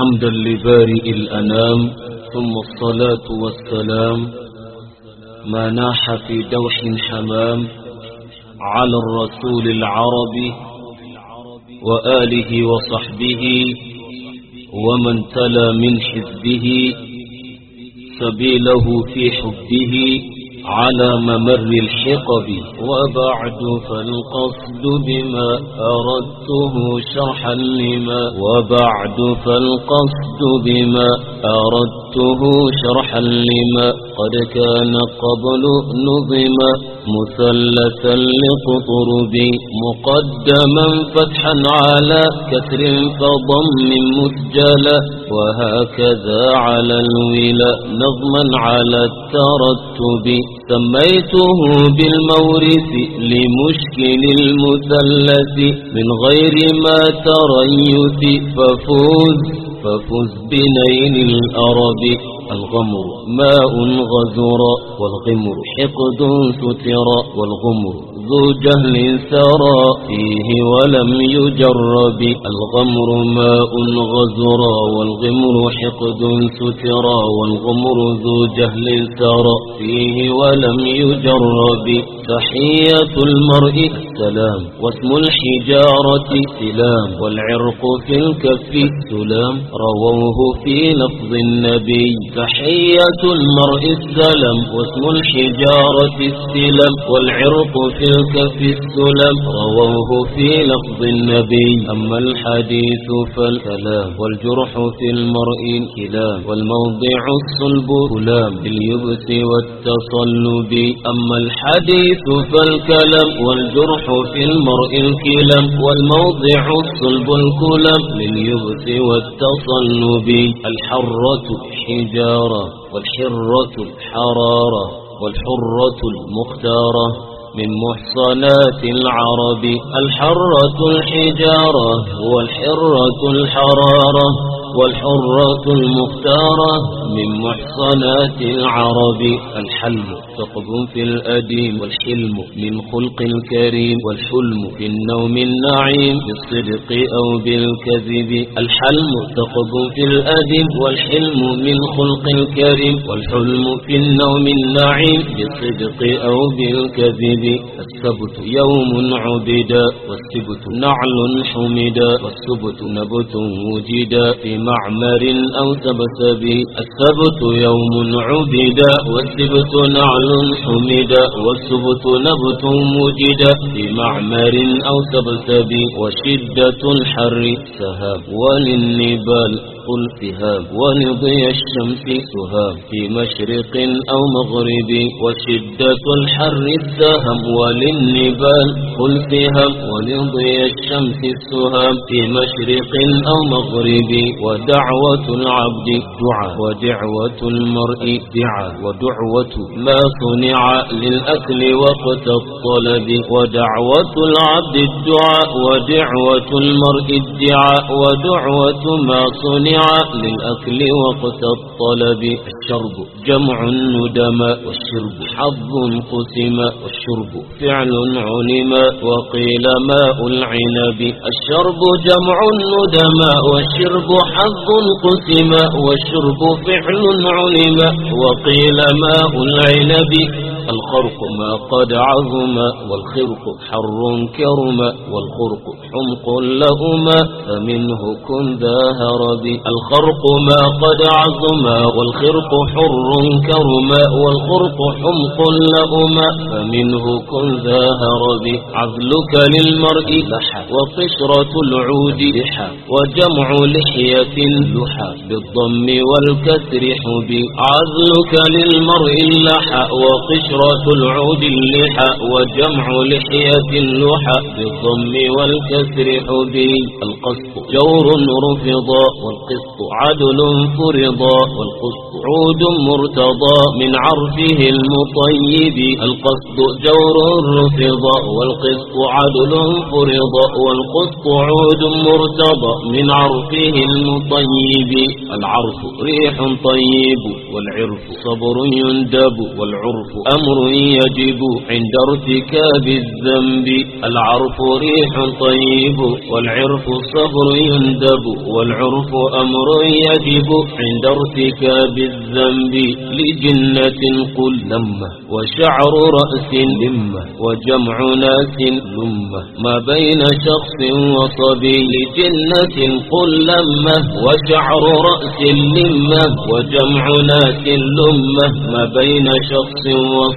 حمدا لبارئ الأنام ثم الصلاة والسلام ما ناح في دوح حمام على الرسول العربي وآله وصحبه ومن تلا من حزبه سبيله في حبه على ممر الحقب وبعد فالقصد بما أردته شرحا لما وبعد فالقصد بما أردته شرحا لما قد كان قبل نظم مثلثا لقطرب مقدما فتحا على كسر فضم مسجلا وهكذا على الولا نظما على الترتب سميته بالمورث لمشكل المثلث من غير ما تريث ففوز ففز بنيل الأرب الغمر ماء غزر والغمر حقد ستر والغمر ذو جهل سرى فيه ولم يجرب الغمر ماء غزر والغمر حقد ستر والغمر ذو جهل سرى فيه ولم يجرب تحية المرء سلام واسم الحجارة سلام والعرق في الكف سلام رووه في لفظ النبي تحية المرء السلام واسم الحجارة السلام والعرق في الكف السلام رووه في لفظ النبي. أما الحديث فالكلام والجرح في المرء كلام والموضع الصلب كلام باليبس والتصلب. أما الحديث فالكلام والجرح في المرء الكلام والموضع الصلب الكلام لليبس والتصلب. الحرة حجارة والحرة الحرارة والحرة المختارة من محصنات العرب الحرة الحجارة والحرة الحرارة. والحرة المختارة من محصنات العرب. الحلم ثقب في الأديم والحلم من خلق الكريم والحلم في النوم النعيم بالصدق أو بالكذب. الحلم ثقب في الأديم والحلم من خلق الكريم والحلم في النوم النعيم بالصدق أو بالكذب. السبت يوم عبدا والسبت نعل حمدا والسبت نبت وجدا في معمر أو سبسب السبت يوم عبدا والسبت نعل حمدا والسبت نبت وجدا في معمر أو سبسب وشدة الحر سهاب وللنبال. قل سهاب ولضي الشمس سهام في مشرق أو مغرب وشدة الحر السهم وللنبال قل سهام ولضي الشمس السهام في مشرق أو مغرب ودعوة العبد دعاء ودعوة المرء دعاء ودعوة ما صنع للأكل وقت الطلب ودعوة العبد الدعاء ودعوة المرء الدعاء ودعوة ما صنع للأكل وقت الطلب. الشرب جمع الندم والشرب. حظ قسم والشرب فعل علم وقيل ماء العنب. الشرب جمع الندم والشرب حظ قسم والشرب فعل علم وقيل ماء العنب. الخرق ما قد عظم والخرق حر كرم والخرق حمق لهما فمنه كن ذا هرب. الخرق ما قد عظم والخرق حر كرم والخرق حمق لهما فمنه كن ذا هرب. عذلك للمرء لحى. وقشرة العود لحى. وجمع لحية لحى. بالضم والكسر حب. عذلك للمرء لحى وقشرة العود اللحى وجمع لحية اللحى بالضم والكسر حبي القسط جور رفضا والقسط عدل فرضا والقسط عود مرتضى من عرفه المطيب. القسط جور رفضا والقسط عدل فرضا والقسط عود مرتضى من عرفه المطيب. العرف ريح طيب والعرف صبر يندب والعرف أمر يجب عند ارتكاب الذنب. العرف ريح طيب والعرف صبر يندب والعرف أمر يجب عند ارتكاب الذنب. لجنة قل لمة وشعر رأس لمة وجمع ناس لمة. ما بين شخص وصبي لجنة قل لمة وشعر رأس لمة وجمع ناس لمة. ما بين شخص وصبي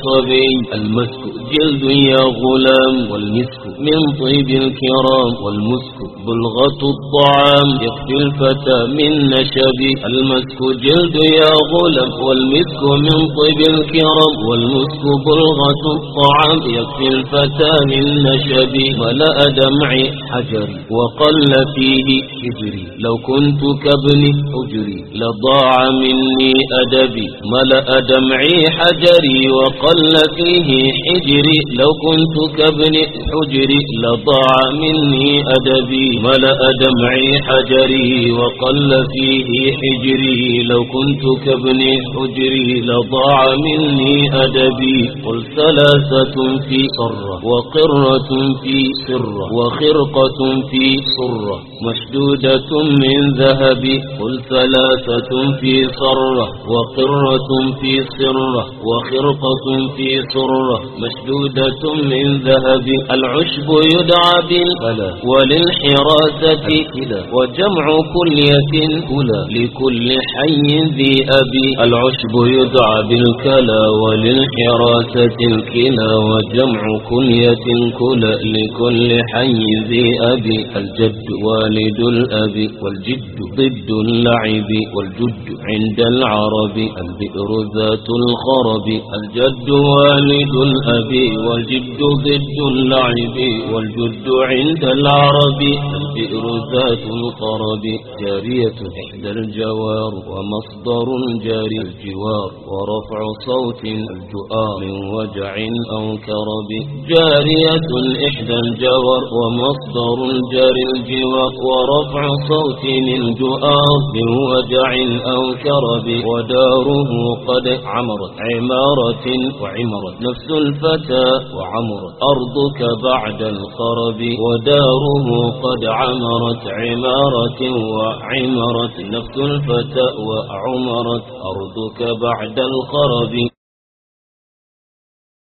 المسك جلد يا غلام والمسك من طيب الكرام والمسك بلغة الطعام يكفي الفتى من نشب. المسك جلد يا غلام والمسك من طيب الكرام والمسك بلغة الطعام يكفي الفتى من نشب. ملأ دمعي حجري وقل فيه حجري لو كنت كابن حجري لضاع مني أدبي. ملأ دمعي حجري وقل فيه حجري لو كنت كابن حجري لضاع مني أدبي ملأ دمعي حجري وقل فيه حجري. لو كنت كابن حجري لضاع مني أدبي. قل ثلاثة في صرة وقرة في سرة وخرقة في صرة مشدودة من ذهب. قل ثلاثة في صرة وقرة في سرة وخرقة في سرة مشدودة من ذهب. العشب يدعى بالفلا وللحراسة كلا وجمع كلية كلا لكل حي ذي أبي. العشب يدعى بالكلا وللحراسة الكلا وجمع كلية كلا لكل حي ذي أبي. الجد والد الأب والجد ضد اللعب والجد عند العرب. البئر ذات الخرب. الجد والد الأب والجد ضد اللعب. والجد عند العرب البئر ذات القرب. جارية إحدى الجوار ومصدر جاري الجوار ورفع صوت الجؤار من وجع أو كرب. جارية إحدى الجوار ومصدر جاري الجوار ورفع صوت الجؤار من وجع أو كرب. وداره قد عمرت عمارة وعمرت نفس الفتى وعمرت أرضك بعد الخرب وداره قد عمرت عمارة وعمرت نفس الفتى وعمرت أرضك بعد الخرب